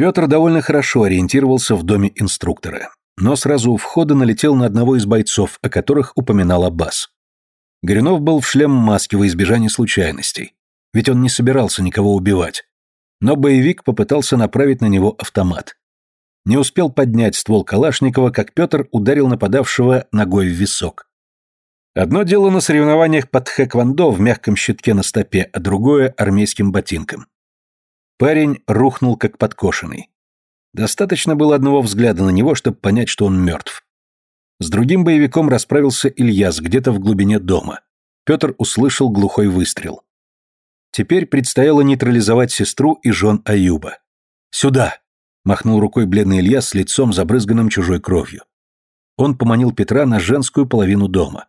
Петр довольно хорошо ориентировался в доме инструктора, но сразу у входа налетел на одного из бойцов, о которых упоминал Аббас. Горюнов был в шлем-маске во избежание случайностей, ведь он не собирался никого убивать. Но боевик попытался направить на него автомат. Не успел поднять ствол Калашникова, как Петр ударил нападавшего ногой в висок. Одно дело на соревнованиях под хэквондо в мягком щитке на стопе, а другое – армейским ботинком. Парень рухнул как подкошенный. Достаточно было одного взгляда на него, чтобы понять, что он мертв. С другим боевиком расправился Ильяс где-то в глубине дома. Петр услышал глухой выстрел. Теперь предстояло нейтрализовать сестру и жен Аюба. «Сюда!» – махнул рукой бледный Ильяс с лицом, забрызганным чужой кровью. Он поманил Петра на женскую половину дома.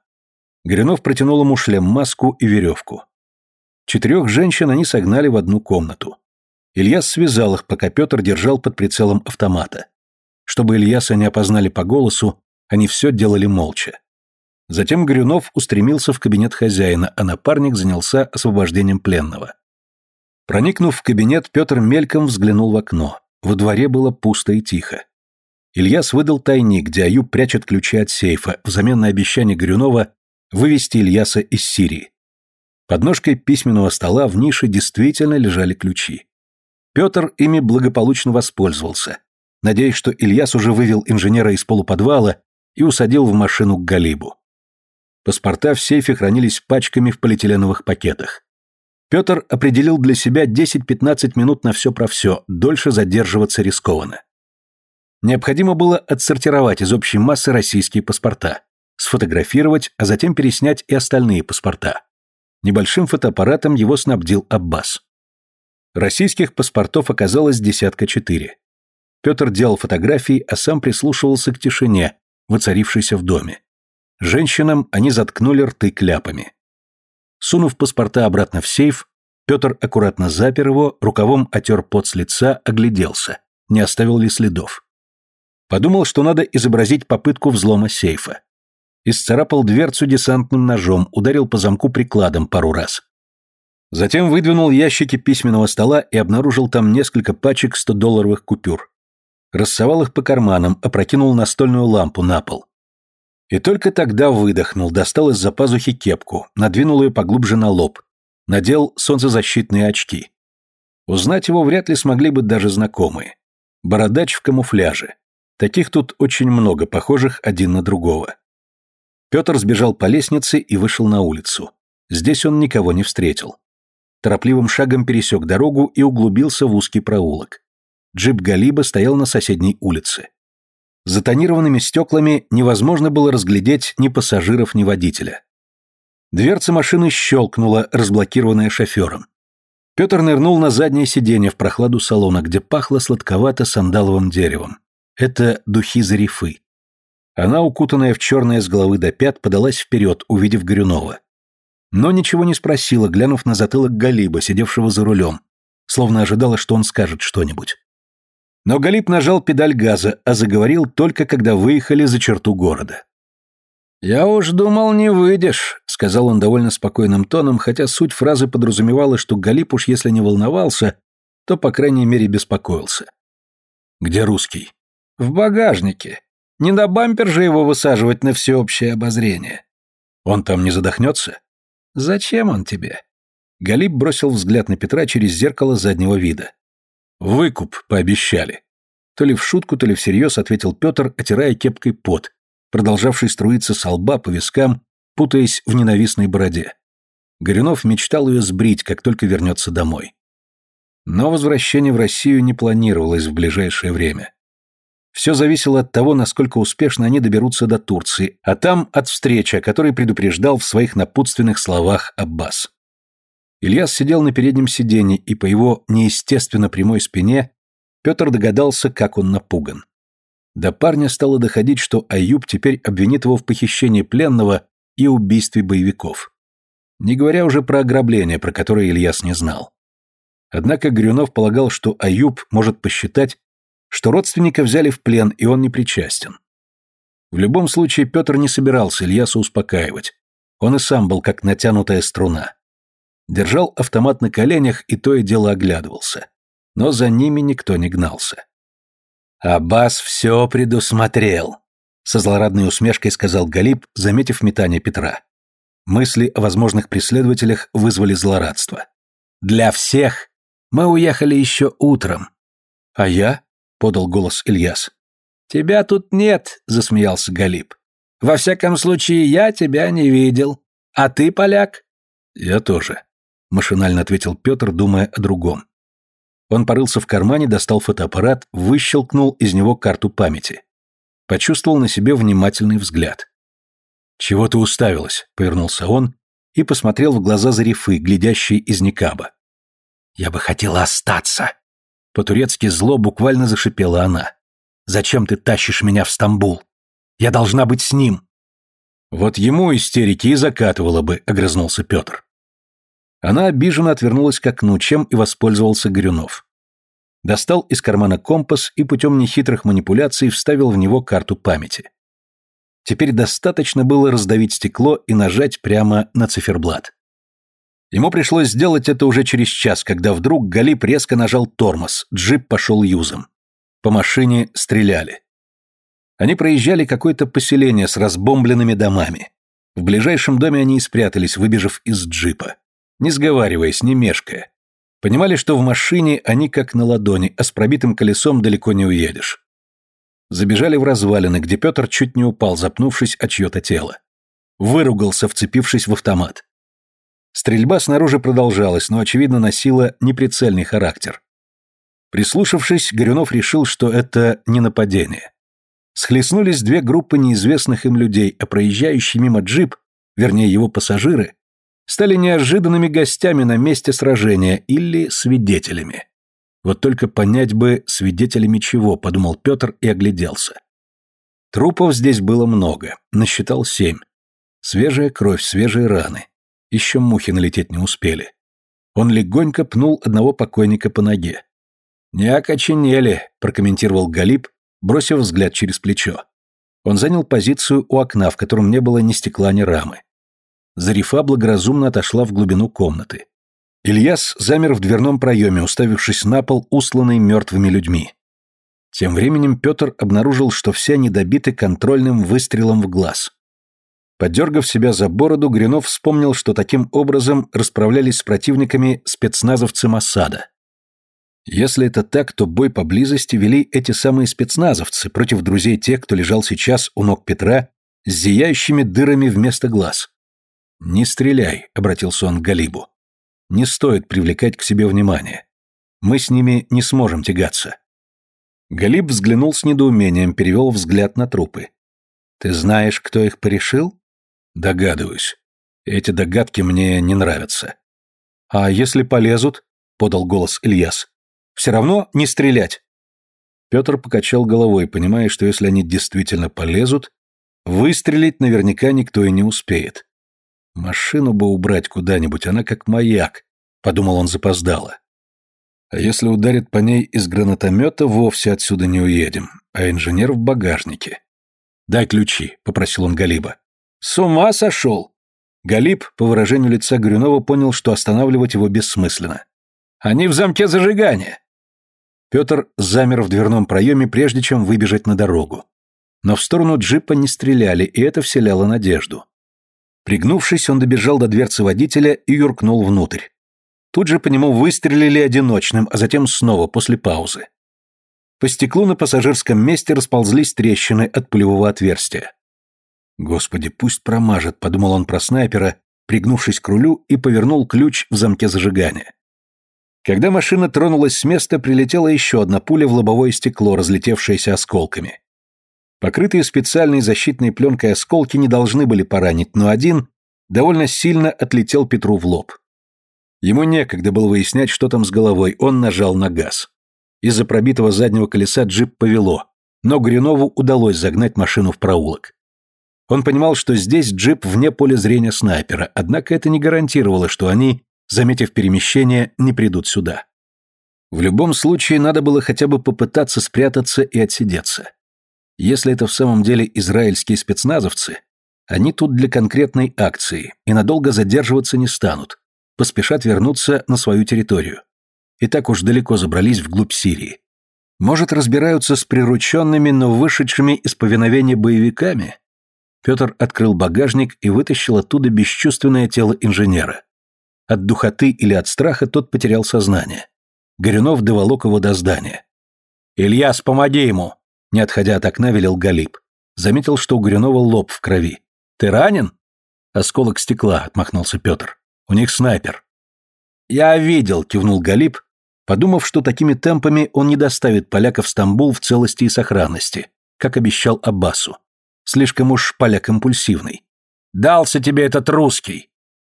Горюнов протянул ему шлем-маску и веревку. Четырех женщин они согнали в одну комнату. Ильяс связал их, пока Петр держал под прицелом автомата. Чтобы Ильяса не опознали по голосу, они все делали молча. Затем Горюнов устремился в кабинет хозяина, а напарник занялся освобождением пленного. Проникнув в кабинет, Петр мельком взглянул в окно. Во дворе было пусто и тихо. Ильяс выдал тайник, где Аюб прячет ключи от сейфа, взамен на обещание Горюнова вывести Ильяса из Сирии. Под ножкой письменного стола в нише действительно лежали ключи. Петр ими благополучно воспользовался, надеясь, что Ильяс уже вывел инженера из полуподвала и усадил в машину к Галибу. Паспорта в сейфе хранились пачками в полиэтиленовых пакетах. Петр определил для себя 10-15 минут на все про все, дольше задерживаться рискованно. Необходимо было отсортировать из общей массы российские паспорта, сфотографировать, а затем переснять и остальные паспорта. Небольшим фотоаппаратом его снабдил Аббас. Российских паспортов оказалось десятка четыре. Петр делал фотографии, а сам прислушивался к тишине, воцарившейся в доме. Женщинам они заткнули рты кляпами. Сунув паспорта обратно в сейф, Петр аккуратно запер его, рукавом отер пот с лица, огляделся, не оставил ли следов. Подумал, что надо изобразить попытку взлома сейфа. Исцарапал дверцу десантным ножом, ударил по замку прикладом пару раз. Затем выдвинул ящики письменного стола и обнаружил там несколько пачек 100-долларовых купюр. Рассовал их по карманам, опрокинул настольную лампу на пол. И только тогда выдохнул, достал из-за пазухи кепку, надвинул ее поглубже на лоб, надел солнцезащитные очки. Узнать его вряд ли смогли бы даже знакомые. Бородач в камуфляже. Таких тут очень много, похожих один на другого. Петр сбежал по лестнице и вышел на улицу. Здесь он никого не встретил торопливым шагом пересек дорогу и углубился в узкий проулок. Джип Галиба стоял на соседней улице. За тонированными стеклами невозможно было разглядеть ни пассажиров, ни водителя. Дверца машины щелкнула, разблокированная шофером. Петр нырнул на заднее сиденье в прохладу салона, где пахло сладковато сандаловым деревом. Это духи зарифы. Она, укутанная в черное с головы до пят, подалась вперед, увидев Горюнова но ничего не спросила, глянув на затылок Галиба, сидевшего за рулем, словно ожидала, что он скажет что-нибудь. Но Галиб нажал педаль газа, а заговорил только, когда выехали за черту города. «Я уж думал, не выйдешь», — сказал он довольно спокойным тоном, хотя суть фразы подразумевала, что Галип уж если не волновался, то, по крайней мере, беспокоился. «Где русский?» «В багажнике. Не на бампер же его высаживать на всеобщее обозрение». «Он там не задохнется?» «Зачем он тебе?» Галиб бросил взгляд на Петра через зеркало заднего вида. «Выкуп пообещали». То ли в шутку, то ли всерьез ответил Петр, отирая кепкой пот, продолжавший струиться со лба по вискам, путаясь в ненавистной бороде. Горюнов мечтал ее сбрить, как только вернется домой. Но возвращение в Россию не планировалось в ближайшее время. Все зависело от того, насколько успешно они доберутся до Турции, а там от встречи, о которой предупреждал в своих напутственных словах Аббас. Ильяс сидел на переднем сиденье, и по его неестественно прямой спине Петр догадался, как он напуган. До парня стало доходить, что Аюб теперь обвинит его в похищении пленного и убийстве боевиков. Не говоря уже про ограбление, про которое Ильяс не знал. Однако Грюнов полагал, что Аюб может посчитать, что родственника взяли в плен, и он не причастен. В любом случае Петр не собирался Ильяса успокаивать. Он и сам был как натянутая струна. Держал автомат на коленях и то и дело оглядывался. Но за ними никто не гнался. «Аббас все предусмотрел», — со злорадной усмешкой сказал Галиб, заметив метание Петра. Мысли о возможных преследователях вызвали злорадство. «Для всех! Мы уехали еще утром!» «А я?» подал голос Ильяс. Тебя тут нет, засмеялся Галип. Во всяком случае, я тебя не видел. А ты, поляк? Я тоже, машинально ответил Петр, думая о другом. Он порылся в кармане, достал фотоаппарат, выщелкнул из него карту памяти. Почувствовал на себе внимательный взгляд. «Чего ты уставилась?» — повернулся он и посмотрел в глаза Зарифы, глядящей из Никаба. «Я бы хотела остаться!» По-турецки зло буквально зашипела она. «Зачем ты тащишь меня в Стамбул? Я должна быть с ним!» «Вот ему истерики и закатывала бы», — огрызнулся Петр. Она обиженно отвернулась к окну, чем и воспользовался Горюнов. Достал из кармана компас и путем нехитрых манипуляций вставил в него карту памяти. Теперь достаточно было раздавить стекло и нажать прямо на циферблат. Ему пришлось сделать это уже через час, когда вдруг Галип резко нажал тормоз, джип пошел юзом. По машине стреляли. Они проезжали какое-то поселение с разбомбленными домами. В ближайшем доме они и спрятались, выбежав из джипа. Не сговариваясь, не мешкая. Понимали, что в машине они как на ладони, а с пробитым колесом далеко не уедешь. Забежали в развалины, где Петр чуть не упал, запнувшись о чье-то тело. Выругался, вцепившись в автомат. Стрельба снаружи продолжалась, но, очевидно, носила неприцельный характер. Прислушавшись, Горюнов решил, что это не нападение. Схлестнулись две группы неизвестных им людей, а проезжающий мимо джип, вернее его пассажиры, стали неожиданными гостями на месте сражения или свидетелями. Вот только понять бы, свидетелями чего, подумал Петр и огляделся. Трупов здесь было много, насчитал семь. Свежая кровь, свежие раны. Еще мухи налететь не успели. Он легонько пнул одного покойника по ноге. «Не окоченели», — прокомментировал Галиб, бросив взгляд через плечо. Он занял позицию у окна, в котором не было ни стекла, ни рамы. Зарифа благоразумно отошла в глубину комнаты. Ильяс замер в дверном проеме, уставившись на пол, усланный мертвыми людьми. Тем временем Петр обнаружил, что все они добиты контрольным выстрелом в глаз. Подергав себя за бороду, Гринов вспомнил, что таким образом расправлялись с противниками спецназовцы Масада. Если это так, то бой поблизости вели эти самые спецназовцы против друзей тех, кто лежал сейчас у ног Петра с зияющими дырами вместо глаз. «Не стреляй», — обратился он к Галибу. «Не стоит привлекать к себе внимание. Мы с ними не сможем тягаться». Галиб взглянул с недоумением, перевел взгляд на трупы. «Ты знаешь, кто их порешил?» Догадываюсь. Эти догадки мне не нравятся. А если полезут? подал голос Ильяс. Все равно не стрелять. Петр покачал головой, понимая, что если они действительно полезут, выстрелить наверняка никто и не успеет. Машину бы убрать куда-нибудь, она как маяк, подумал он запоздало. А если ударит по ней из гранатомета, вовсе отсюда не уедем, а инженер в багажнике. «Дай ключи», — попросил он Галиба. С ума сошел! Галип, по выражению лица Горюнова, понял, что останавливать его бессмысленно. Они в замке зажигания. Петр замер в дверном проеме, прежде чем выбежать на дорогу. Но в сторону джипа не стреляли, и это вселяло надежду. Пригнувшись, он добежал до дверцы водителя и юркнул внутрь. Тут же по нему выстрелили одиночным, а затем снова, после паузы. По стеклу на пассажирском месте расползлись трещины от пулевого отверстия. Господи, пусть промажет, подумал он про снайпера, пригнувшись к рулю и повернул ключ в замке зажигания. Когда машина тронулась с места, прилетела еще одна пуля в лобовое стекло, разлетевшееся осколками. Покрытые специальной защитной пленкой осколки не должны были поранить, но один довольно сильно отлетел Петру в лоб. Ему некогда было выяснять, что там с головой, он нажал на газ. Из-за пробитого заднего колеса джип повело, но Гринову удалось загнать машину в проулок. Он понимал, что здесь джип вне поля зрения снайпера, однако это не гарантировало, что они, заметив перемещение, не придут сюда. В любом случае, надо было хотя бы попытаться спрятаться и отсидеться. Если это в самом деле израильские спецназовцы, они тут для конкретной акции и надолго задерживаться не станут, поспешат вернуться на свою территорию. И так уж далеко забрались вглубь Сирии. Может, разбираются с прирученными, но вышедшими из повиновения боевиками? Петр открыл багажник и вытащил оттуда бесчувственное тело инженера. От духоты или от страха тот потерял сознание. Горюнов доволок его до здания. Илья, помоги ему!» Не отходя от окна, велел Галип. Заметил, что у Горюнова лоб в крови. «Ты ранен?» «Осколок стекла», — отмахнулся Петр. «У них снайпер». «Я видел», — кивнул Галип, подумав, что такими темпами он не доставит поляка в Стамбул в целости и сохранности, как обещал Аббасу. Слишком уж поляк импульсивный. «Дался тебе этот русский!»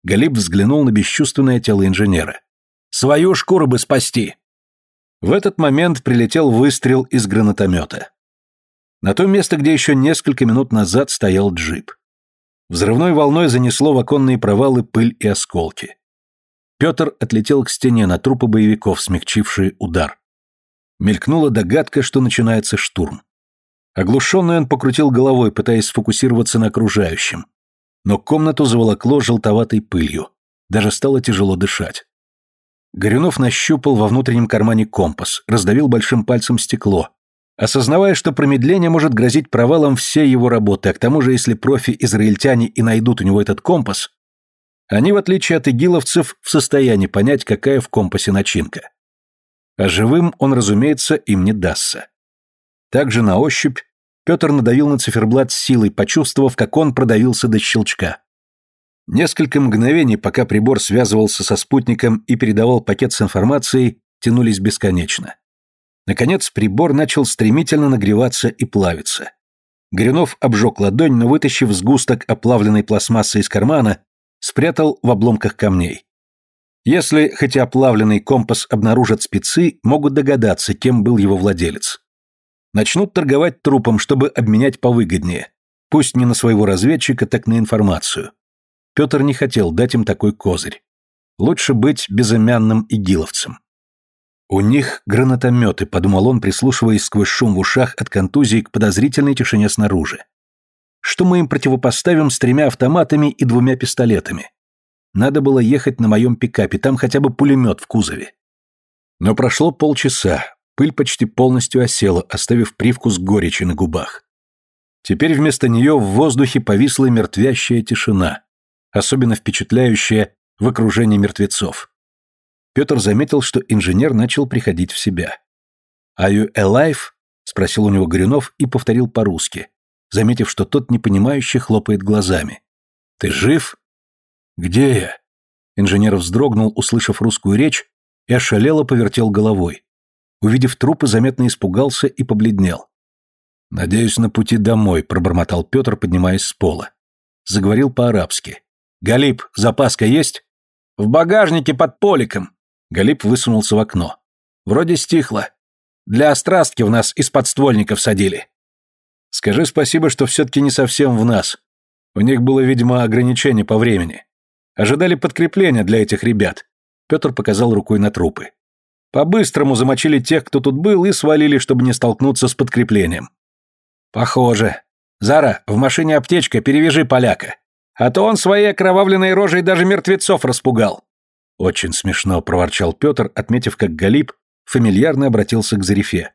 Галиб взглянул на бесчувственное тело инженера. «Свою шкуру бы спасти!» В этот момент прилетел выстрел из гранатомета. На то место, где еще несколько минут назад стоял джип. Взрывной волной занесло в оконные провалы пыль и осколки. Петр отлетел к стене на трупы боевиков, смягчившие удар. Мелькнула догадка, что начинается штурм. Оглушенный он покрутил головой, пытаясь сфокусироваться на окружающем. Но комнату заволокло желтоватой пылью. Даже стало тяжело дышать. Горюнов нащупал во внутреннем кармане компас, раздавил большим пальцем стекло, осознавая, что промедление может грозить провалом всей его работы, а к тому же, если профи-израильтяне и найдут у него этот компас, они, в отличие от игиловцев, в состоянии понять, какая в компасе начинка. А живым он, разумеется, им не дастся. Также на ощупь Петр надавил на циферблат с силой, почувствовав, как он продавился до щелчка. Несколько мгновений, пока прибор связывался со спутником и передавал пакет с информацией, тянулись бесконечно. Наконец прибор начал стремительно нагреваться и плавиться. Горюнов обжег ладонь, но, вытащив сгусток оплавленной пластмассы из кармана, спрятал в обломках камней. Если, хотя оплавленный компас обнаружат спецы, могут догадаться, кем был его владелец. Начнут торговать трупом, чтобы обменять повыгоднее. Пусть не на своего разведчика, так на информацию. Петр не хотел дать им такой козырь. Лучше быть безымянным игиловцем. «У них гранатометы», — подумал он, прислушиваясь сквозь шум в ушах от контузии к подозрительной тишине снаружи. «Что мы им противопоставим с тремя автоматами и двумя пистолетами? Надо было ехать на моем пикапе, там хотя бы пулемет в кузове». Но прошло полчаса, Пыль почти полностью осела, оставив привкус горечи на губах. Теперь вместо нее в воздухе повисла мертвящая тишина, особенно впечатляющая в окружении мертвецов. Петр заметил, что инженер начал приходить в себя. «Are you alive?» — спросил у него Горюнов и повторил по-русски, заметив, что тот непонимающе хлопает глазами. «Ты жив?» «Где я?» Инженер вздрогнул, услышав русскую речь, и ошалело повертел головой увидев трупы, заметно испугался и побледнел. «Надеюсь, на пути домой», — пробормотал Петр, поднимаясь с пола. Заговорил по-арабски. «Галип, запаска есть?» «В багажнике под поликом». Галип высунулся в окно. «Вроде стихло. Для острастки в нас из-под ствольников садили». «Скажи спасибо, что все-таки не совсем в нас. У них было, видимо, ограничение по времени. Ожидали подкрепления для этих ребят». Петр показал рукой на трупы. По-быстрому замочили тех, кто тут был, и свалили, чтобы не столкнуться с подкреплением. Похоже. Зара, в машине аптечка, перевяжи поляка. А то он своей окровавленной рожей даже мертвецов распугал. Очень смешно, проворчал Петр, отметив, как Галип фамильярно обратился к Зарифе.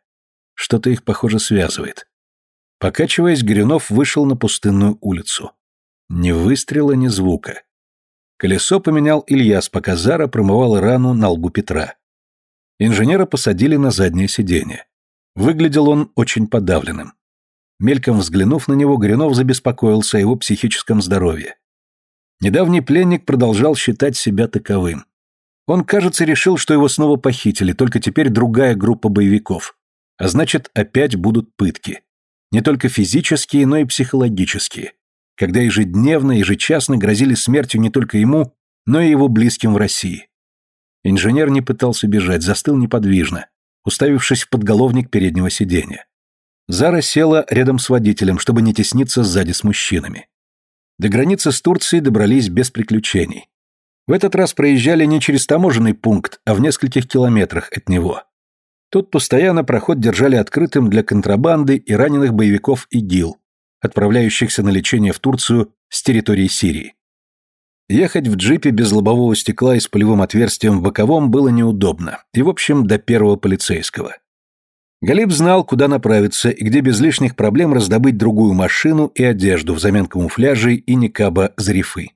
Что-то их, похоже, связывает. Покачиваясь, Горюнов вышел на пустынную улицу. Ни выстрела, ни звука. Колесо поменял Ильяс, пока Зара промывала рану на лбу Петра. Инженера посадили на заднее сиденье. Выглядел он очень подавленным. Мельком взглянув на него, Гринов забеспокоился о его психическом здоровье. Недавний пленник продолжал считать себя таковым. Он, кажется, решил, что его снова похитили, только теперь другая группа боевиков. А значит, опять будут пытки. Не только физические, но и психологические. Когда ежедневно, ежечасно грозили смертью не только ему, но и его близким в России. Инженер не пытался бежать, застыл неподвижно, уставившись в подголовник переднего сиденья. Зара села рядом с водителем, чтобы не тесниться сзади с мужчинами. До границы с Турцией добрались без приключений. В этот раз проезжали не через таможенный пункт, а в нескольких километрах от него. Тут постоянно проход держали открытым для контрабанды и раненых боевиков ИГИЛ, отправляющихся на лечение в Турцию с территории Сирии. Ехать в джипе без лобового стекла и с полевым отверстием в боковом было неудобно, и, в общем, до первого полицейского. Галиб знал, куда направиться и где без лишних проблем раздобыть другую машину и одежду взамен камуфляжей и никаба Зарифы.